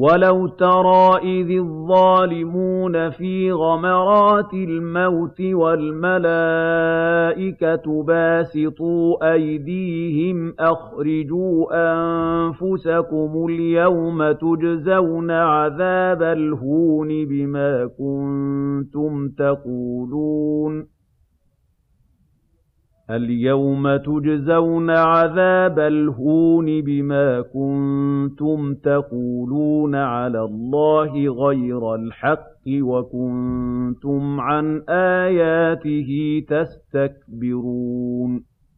وَلَوْ تَرَىٰ إِذِ الظَّالِمُونَ فِي غَمَرَاتِ الْمَوْتِ وَالْمَلَائِكَةُ بَاسِطُو أَيْدِيهِمْ أَخْرِجُوا أَنفُسَكُمُ الْيَوْمَ تُجْزَوْنَ عَذَابَ الْهُونِ بِمَا كُنتُمْ تَقُولُونَ الْيَوْمَ تُجْزَوْنَ عَذَابَ الْهُونِ بِمَا كُنتُمْ تَقُولُونَ عَلَى اللَّهِ غَيْرَ الْحَقِّ وَكُنتُمْ عَنْ آيَاتِهِ تَسْتَكْبِرُونَ